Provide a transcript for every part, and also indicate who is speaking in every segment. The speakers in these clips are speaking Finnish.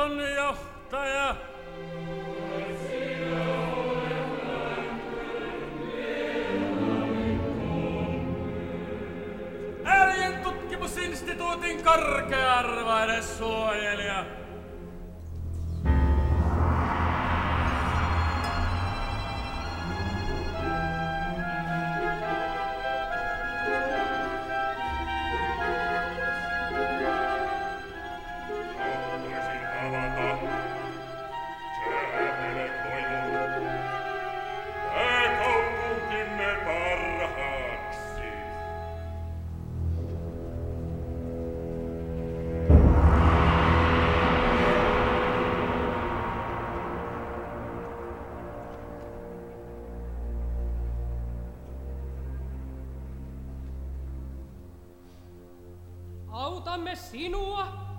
Speaker 1: Kirkon johtaja, Äljen tutkimusinstituutin korkea-arvainen suojelija.
Speaker 2: Autamme sinua.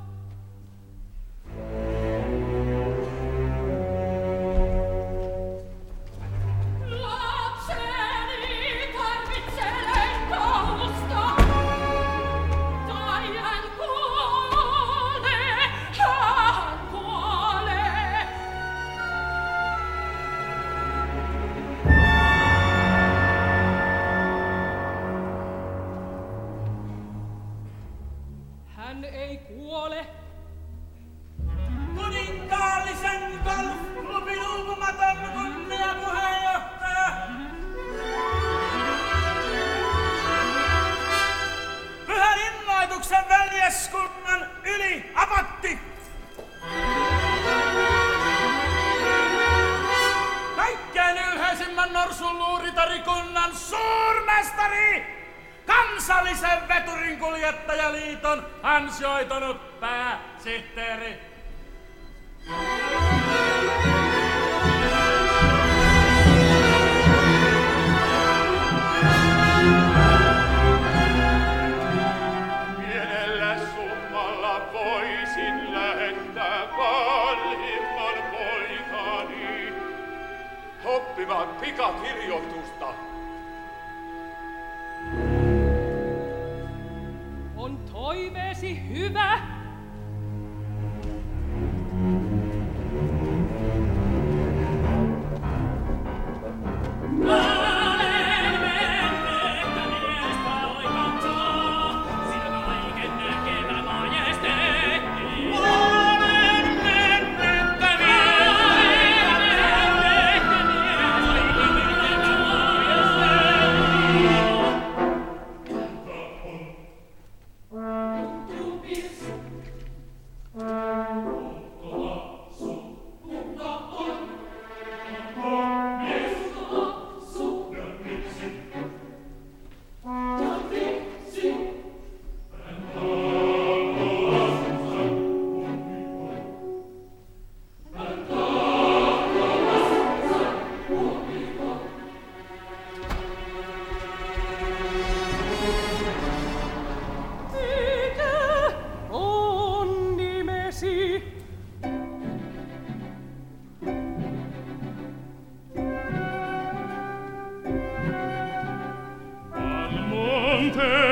Speaker 3: Hän
Speaker 2: ei kuole.
Speaker 4: Kuninkaallisen golfklubin uupumaton kunniapuheenjohtaja. Pyhän innoituksen veljeskunnan yli apotti. Kaikkein ylhäisimmän norsunluuritarikunnan suurmestari! Kansallisen veturinkuljettajaliiton ansioitunut pääsihteeri.
Speaker 1: Pienellä summalla voisin pikakirjoitusta.
Speaker 2: Toiveesi hyvä? te